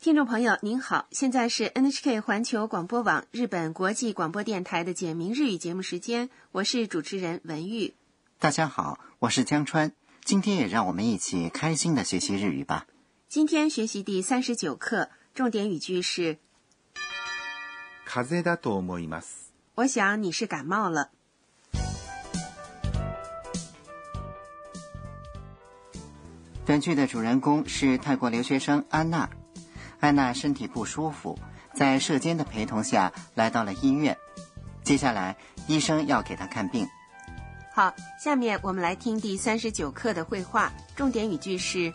听众朋友您好，现在是 NHK 环球广播网日本国际广播电台的简明日语节目时间，我是主持人文玉。大家好，我是江川，今天也让我们一起开心的学习日语吧。今天学习第三十九课，重点语句是風邪だと思います。 “我想你是感冒了本剧的主人公是泰国留学生安娜。 安娜身体不舒服，在社监的陪同下来到了医院。接下来，医生要给她看病。”。好，下面我们来听第三十九课的绘画，重点语句是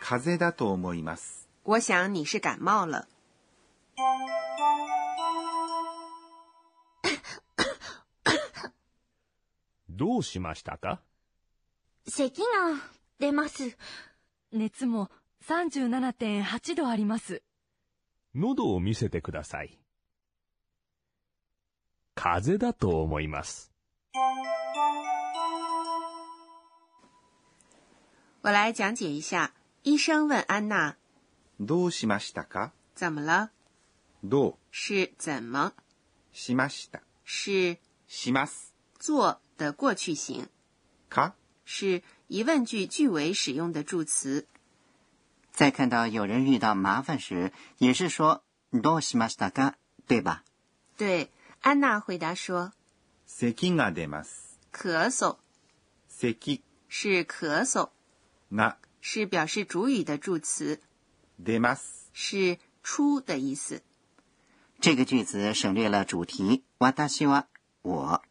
風邪だと思います。 “我想你是感冒了どうしましたか咳が出ます。熱も 37.8度あります。喉を見せてください。風邪だと思います。”。我来讲解一下。医生问安娜どうしましたか？怎么了，どう？是怎么，しました。是します。做的过去形，か？是疑问句句尾使用的助词。在看到有人遇到麻烦时，也是说“どうしましたか”，对吧？对，安娜回答说咳が出ます。咳嗽咳是咳嗽，が是表示主语的助词，出ます。是出的意思。这个句子省略了主题“私は”我。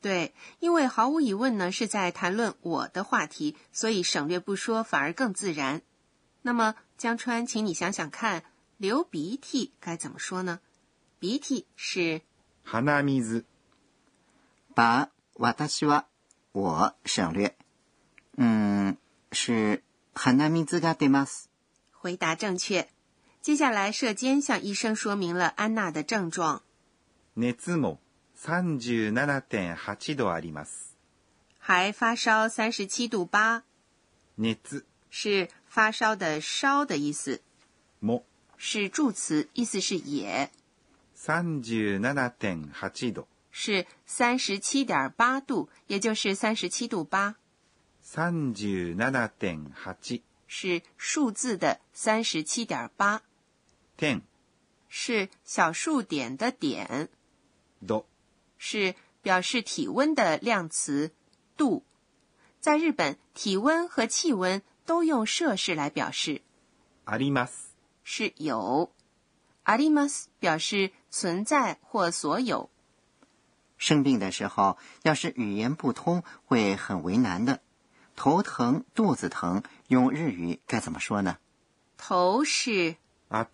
对，因为毫无疑问呢是在谈论我的话题，所以省略不说反而更自然。 那么江川，请你想想看，流鼻涕该怎么说呢？鼻涕是鼻水。把“私は”我省略。嗯，是“鼻水が出ます”。回答正确。接下来，社监向医生说明了安娜的症状，熱も37.8度あります。还发烧三十七度八，熱是 发烧的烧的意思，も是助词，意思是也，37.8度。是三十七点八度，也就是三十七度八，37.8是数字的三十七点八，点。是小数点的点，度。是表示体温的量词度。在日本，体温和气温都用摄氏来表示，あります。是有。あります表示存在或所有。生病的时候，要是语言不通，会很为难的。头疼、肚子疼，用日语该怎么说呢？头是頭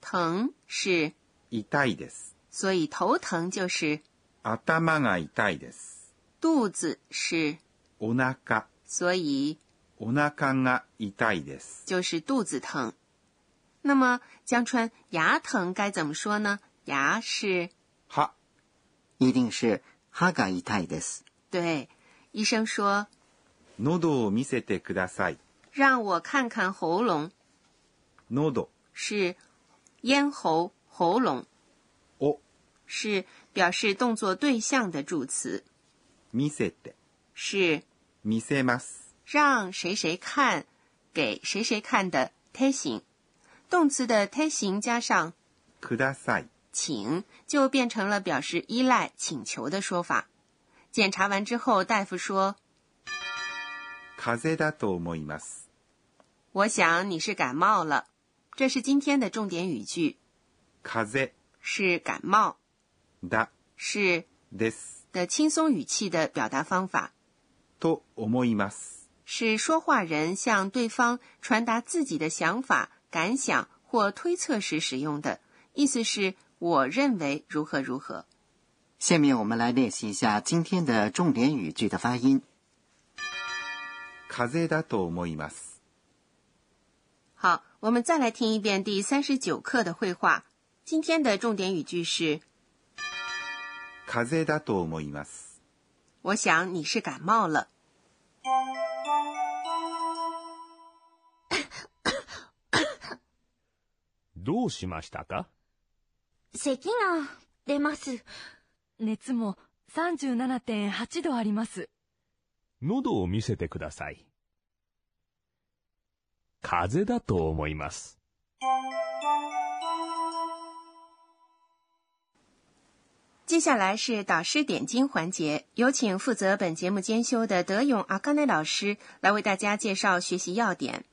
疼是，痛いです。所以头疼就是頭が痛いです。肚子是，お腹、所以 お腹が痛いです。就是肚子疼。那么江川牙疼该怎么说呢？牙是は、一定是“歯が痛いです对。医生说喉を見せてください。让我看看喉咙，喉是咽喉、喉咙，を是表示动作对象的助词，見せて、是見せます。 让谁谁看，给谁谁看的推形。动词的推形加上ください。请，就变成了表示依赖、请求的说法。检查完之后，大夫说風邪だと思います。：“我想你是感冒了。”这是今天的重点语句，風邪是感冒，だ是です。的轻松语气的表达方法，と思います。 是说话人向对方传达自己的想法、感想或推测时使用的，意思是我认为如何如何。”。下面我们来练习一下今天的重点语句的发音。風邪だと思います。好，我们再来听一遍第三十九课的绘画。今天的重点语句是：風邪だと思います。我想你是感冒了。 どうしましたか？咳が出ます。熱も37.8度あります。喉を見せてください。風邪だと思います。接下来是导师点睛环节，有请负责本节目监修的德勇阿卡内老师来为大家介绍学习要点。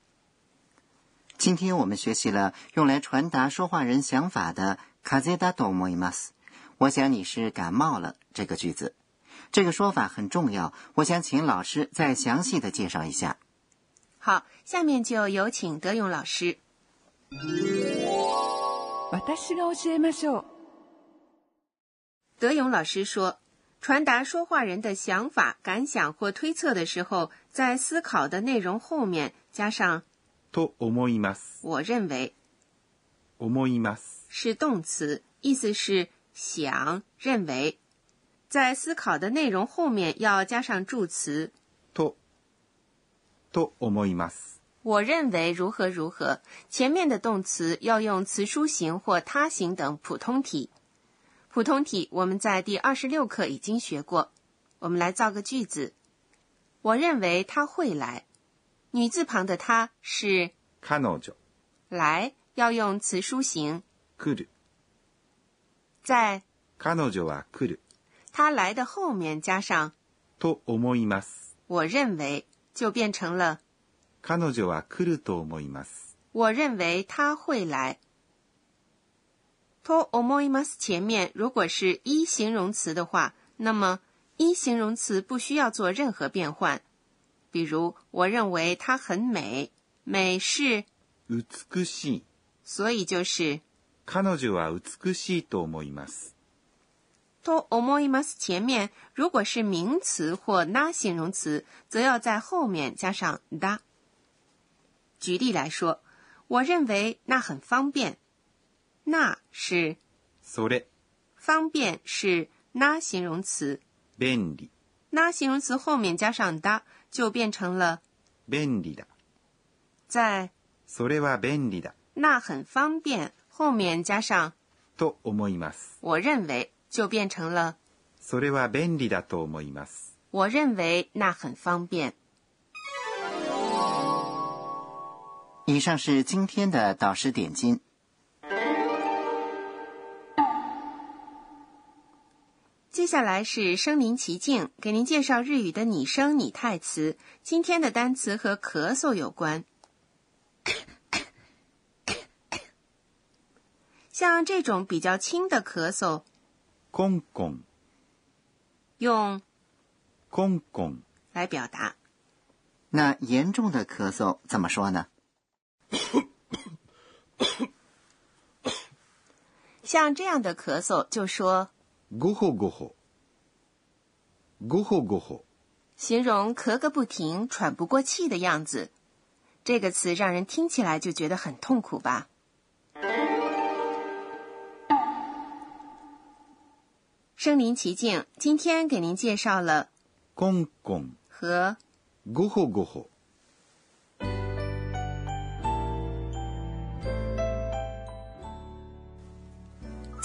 今天我们学习了用来传达说话人想法的“風邪だと思います”。我想你是感冒了这个句子，这个说法很重要。我想请老师再详细的介绍一下。好，下面就有请德勇老师。私が教えましょう。德勇老师说，传达说话人的想法、感想或推测的时候，在思考的内容后面加上 と思います。 “我认为思います。”是动词，意思是想、认为。在思考的内容后面要加上助词と、と思います。 “我认为如何如何”，前面的动词要用词书形或他形等普通体。普通体我们在第二十六课已经学过。我们来造个句子：我认为他会来。 女字旁的他是彼女、来，要用词书形。来る。在彼女は来る。他来的后面加上と思います。我认为，就变成了彼女は来ると思います。我认为他会来。to思います前面如果是一形容词的话，那么一形容词不需要做任何变换。 比如，我认为她很美，美是，美しい。所以就是彼女は美しいと思います。 to 思います前面如果是名词或那形容词，则要在后面加上da。举例来说，我认为那很方便，那是それ、方便是那形容词，便利、 那形容词后面加上da，就变成了便利だ。在それは便利だ。那很方便后面加上と思います。我认为，就变成了それは便利だと思います。我认为那很方便。以上是今天的导师点睛。 接下来是身临其境，给您介绍日语的拟声拟态词。今天的单词和咳嗽有关。像这种比较轻的咳嗽，コンコン、用コンコン、来表达。那严重的咳嗽怎么说呢？像这样的咳嗽，就说 ごほごほ。ごほごほ。形容咳个不停、喘不过气的样子。这个词让人听起来就觉得很痛苦吧？身临其境，今天给您介绍了コンコン、和ごほごほ。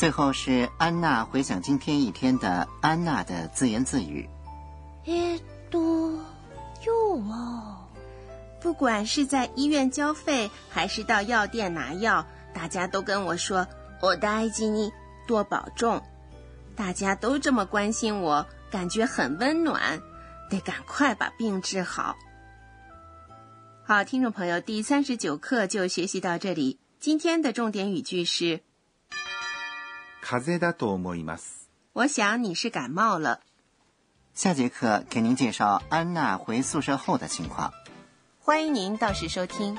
最后是安娜回想今天一天的安娜的自言自语。えーっと、今日は、不管是在医院交费，还是到药店拿药，大家都跟我说“我大吉你多保重”，大家都这么关心我，感觉很温暖，得赶快把病治好。好，听众朋友，第三十九课就学习到这里。今天的重点语句是： 風邪だと思います。我想你是感冒了。下节课给您介绍安娜回宿舍后的情况。欢迎您到时收听。